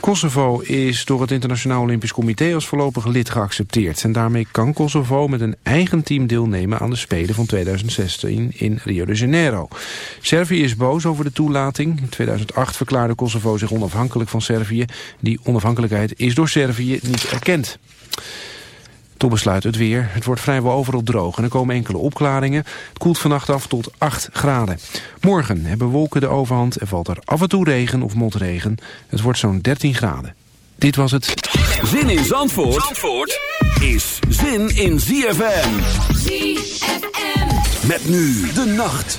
Kosovo is door het Internationaal Olympisch Comité als voorlopig lid geaccepteerd. En daarmee kan Kosovo met een eigen team deelnemen aan de Spelen van 2016 in Rio de Janeiro. Servië is boos over de toelating. In 2008 verklaarde Kosovo zich onafhankelijk van Servië. Die onafhankelijkheid is door Servië niet erkend. Tot besluit het weer. Het wordt vrijwel overal droog en er komen enkele opklaringen. Het koelt vannacht af tot 8 graden. Morgen hebben wolken de overhand en valt er af en toe regen of motregen. Het wordt zo'n 13 graden. Dit was het. Zin in Zandvoort, Zandvoort is zin in ZFM. ZFM. Met nu de nacht.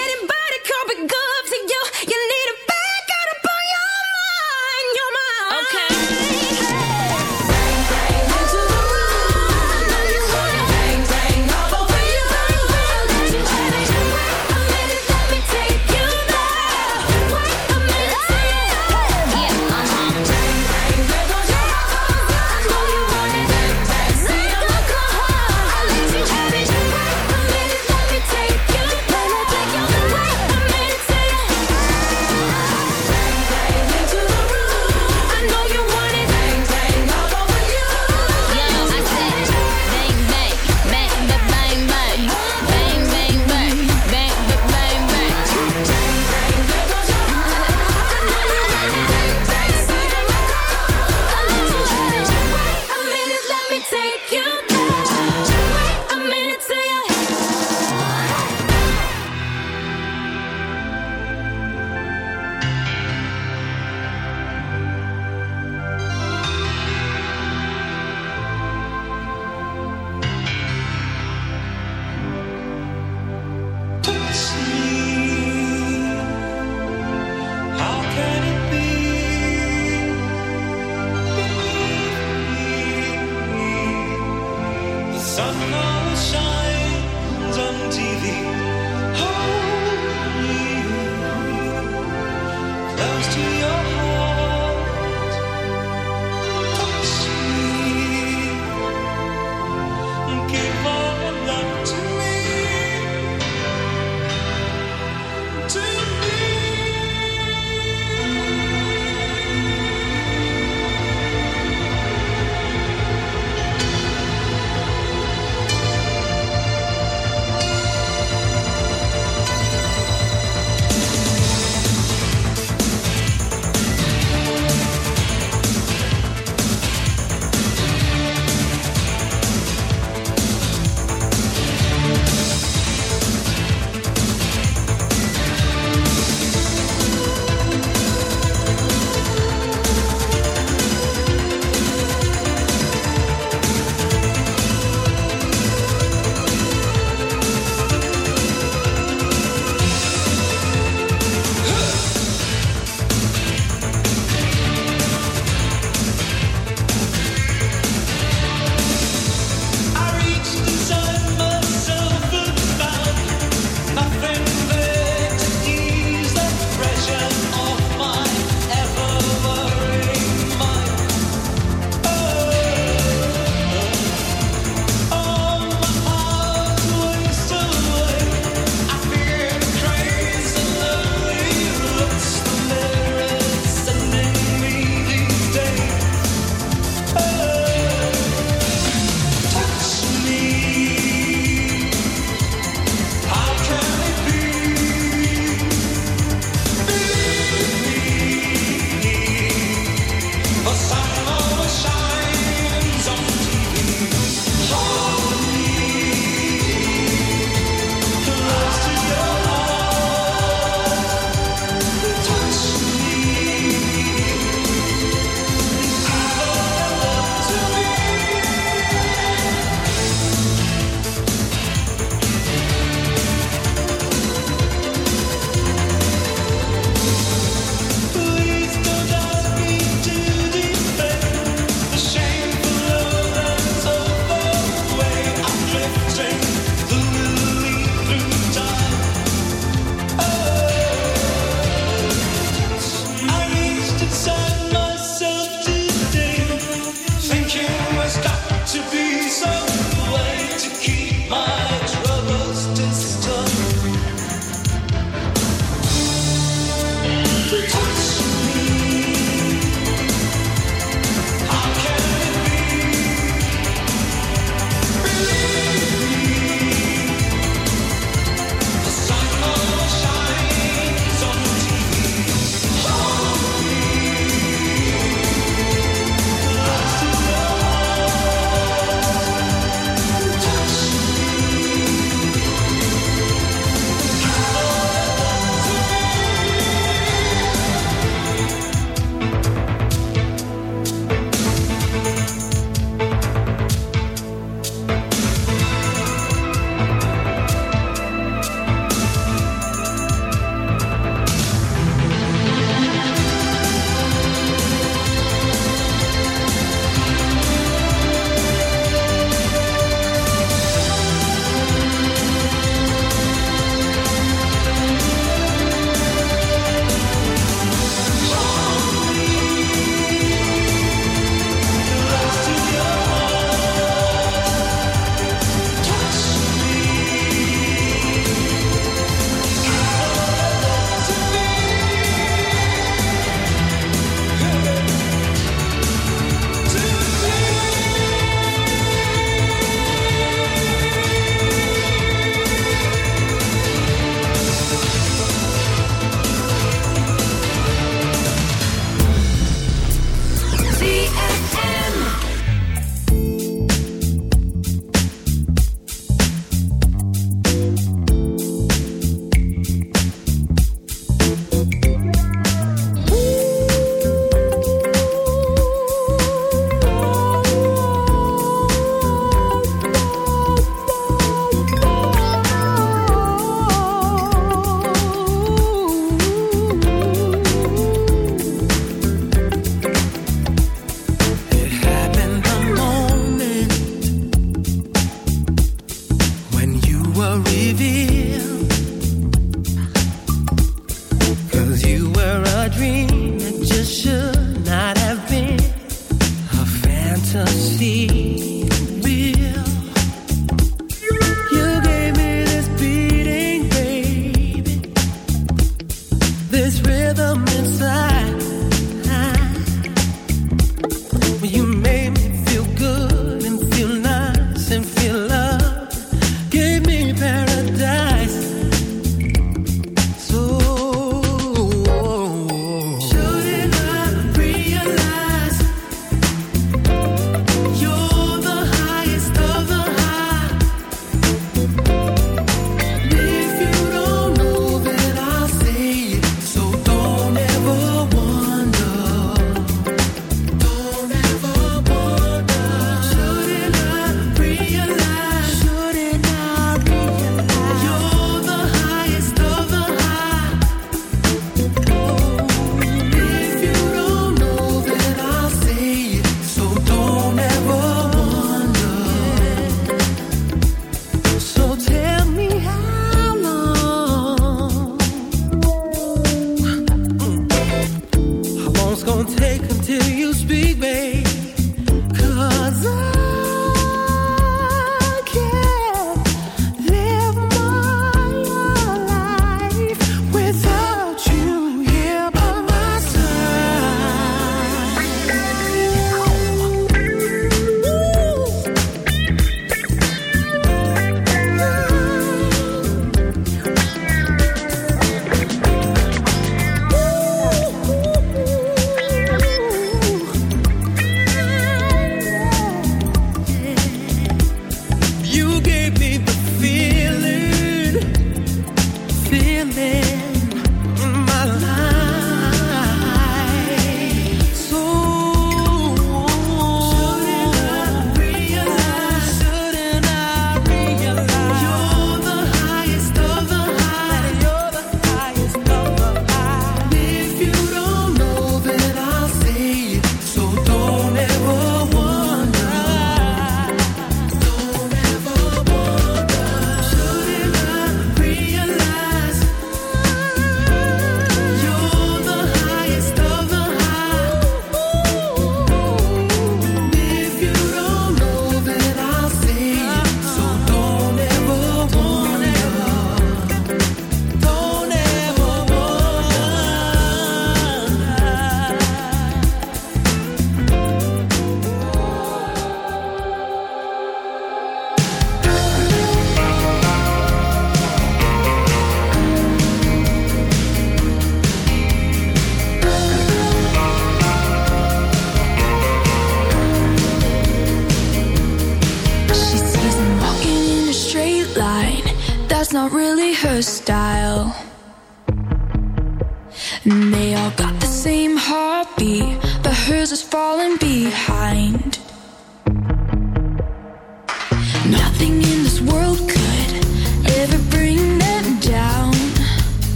sun always shines on TV.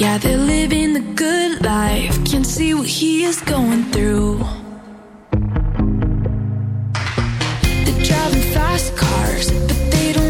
Yeah, they're living the good life. Can't see what he is going through. They're driving fast cars, but they don't.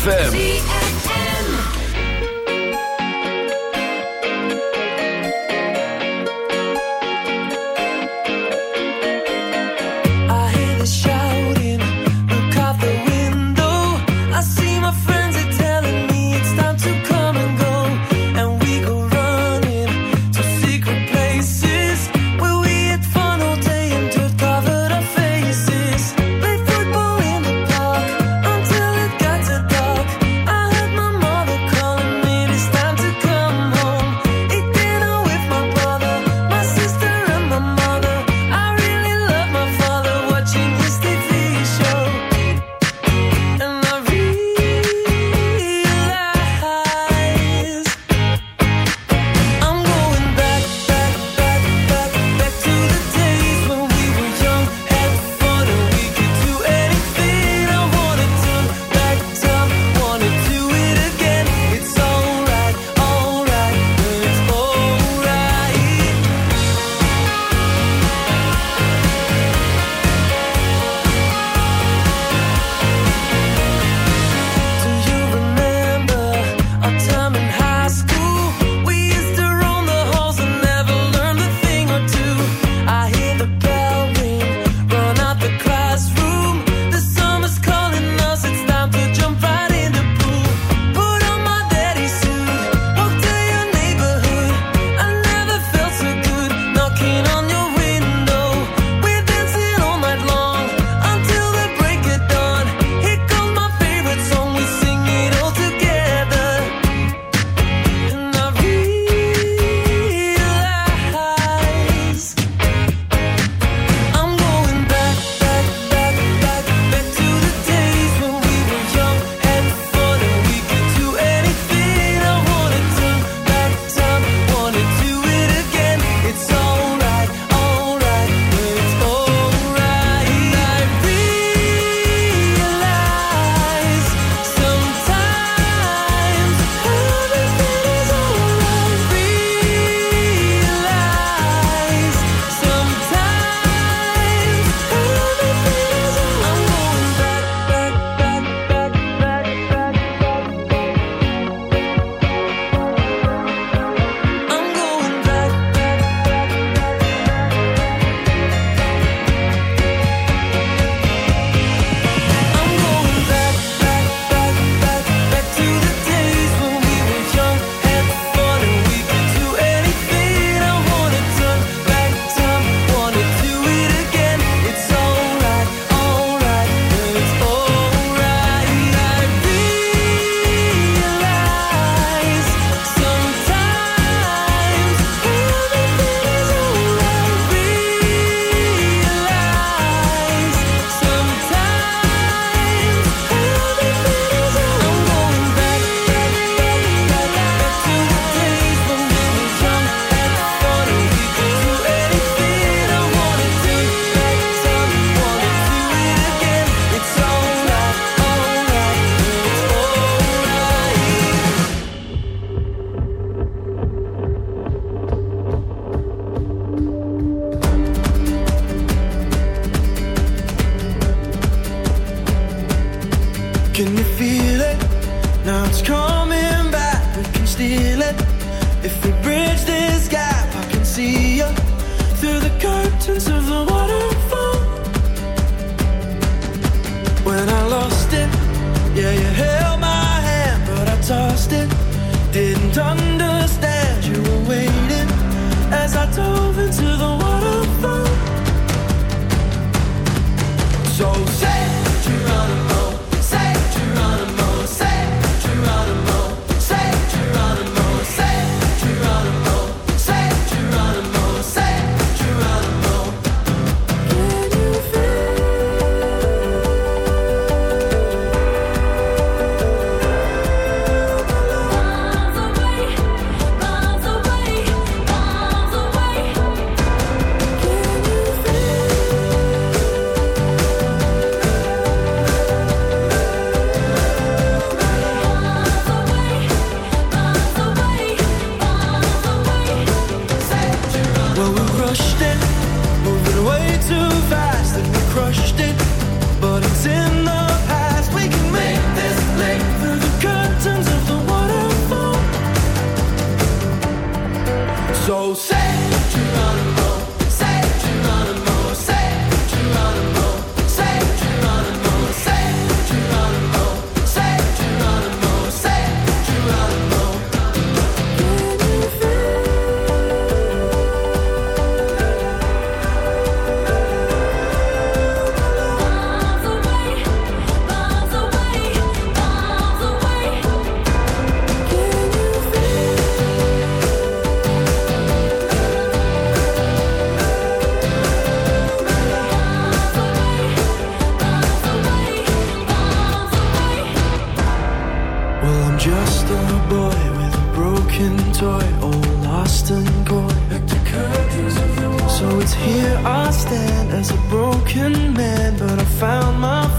ZFM. it, moving way too fast, and we crushed it, but it's in the as a broken man, but I found my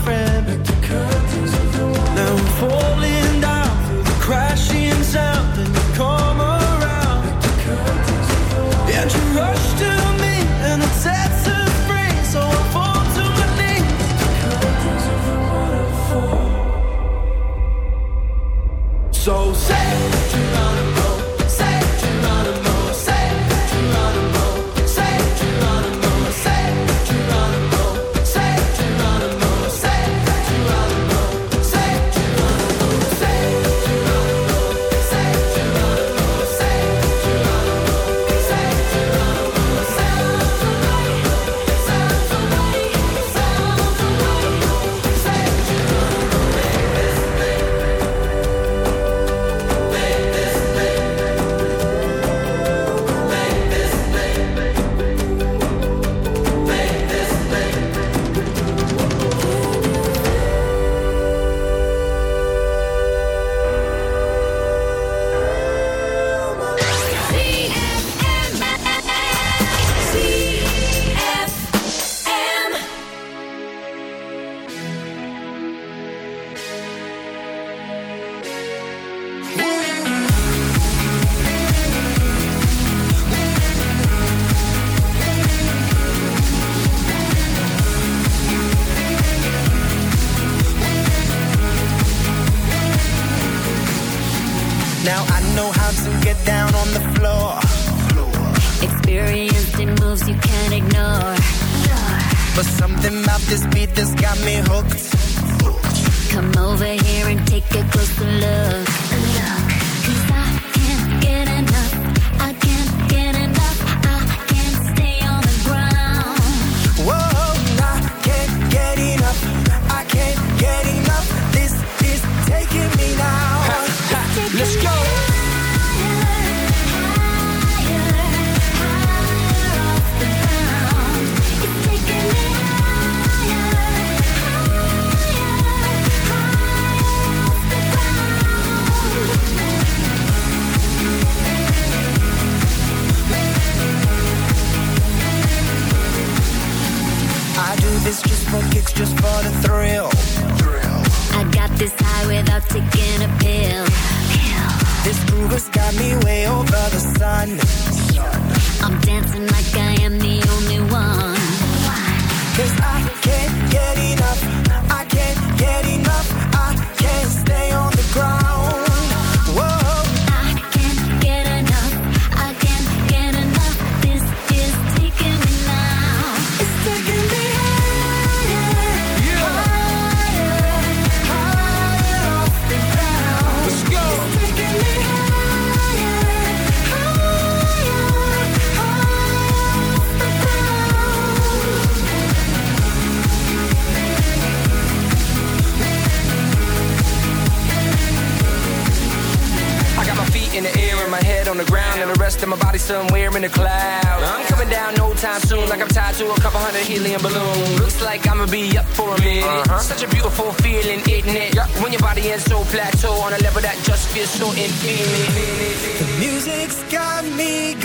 body and soul plateau on a level that just feels so infinite. The music's got me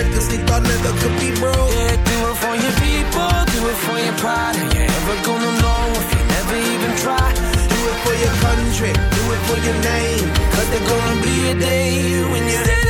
niggas they thought never could be broke. Yeah, do it for your people, do it for your pride. And you're never gonna know if you never even try. Do it for your country, do it for your name. Cause there's gonna be a day when you're.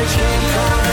Kitchen Corner.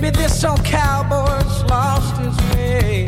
Maybe this old cowboy's lost his way.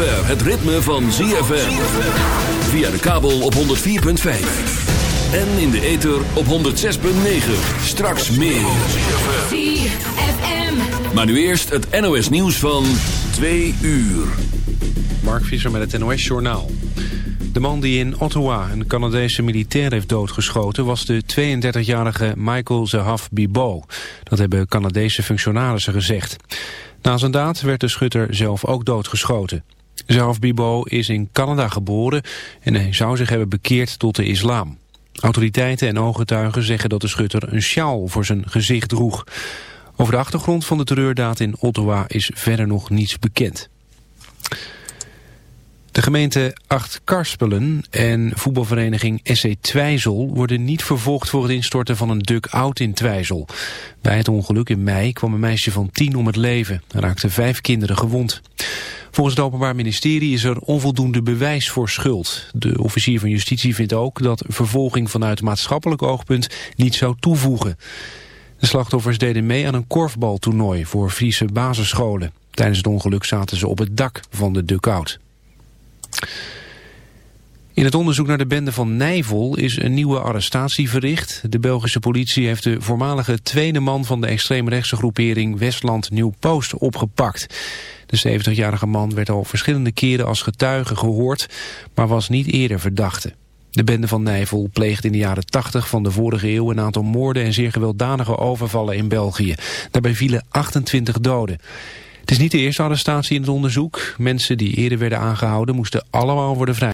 het ritme van ZFM. Via de kabel op 104.5. En in de ether op 106.9. Straks meer. ZFM. Maar nu eerst het NOS nieuws van 2 uur. Mark Visser met het NOS Journaal. De man die in Ottawa een Canadese militair heeft doodgeschoten... was de 32-jarige Michael Zahav Bibo. Dat hebben Canadese functionarissen gezegd. Na zijn daad werd de schutter zelf ook doodgeschoten. Zahav Bibo is in Canada geboren... en hij zou zich hebben bekeerd tot de islam. Autoriteiten en ooggetuigen zeggen dat de schutter een sjaal voor zijn gezicht droeg. Over de achtergrond van de terreurdaad in Ottawa is verder nog niets bekend. De gemeente Acht-Karspelen en voetbalvereniging SC Twijzel worden niet vervolgd voor het instorten van een duck-out in Twijzel. Bij het ongeluk in mei kwam een meisje van tien om het leven. Er raakten vijf kinderen gewond. Volgens het Openbaar Ministerie is er onvoldoende bewijs voor schuld. De officier van justitie vindt ook dat vervolging vanuit maatschappelijk oogpunt niet zou toevoegen. De slachtoffers deden mee aan een korfbaltoernooi voor Friese basisscholen. Tijdens het ongeluk zaten ze op het dak van de duck-out. In het onderzoek naar de bende van Nijvel is een nieuwe arrestatie verricht. De Belgische politie heeft de voormalige tweede man van de extreemrechtse groepering Westland Nieuw Post opgepakt. De 70-jarige man werd al verschillende keren als getuige gehoord, maar was niet eerder verdachte. De bende van Nijvel pleegde in de jaren 80 van de vorige eeuw een aantal moorden en zeer gewelddadige overvallen in België. Daarbij vielen 28 doden. Het is niet de eerste arrestatie in het onderzoek. Mensen die eerder werden aangehouden moesten allemaal worden vrij.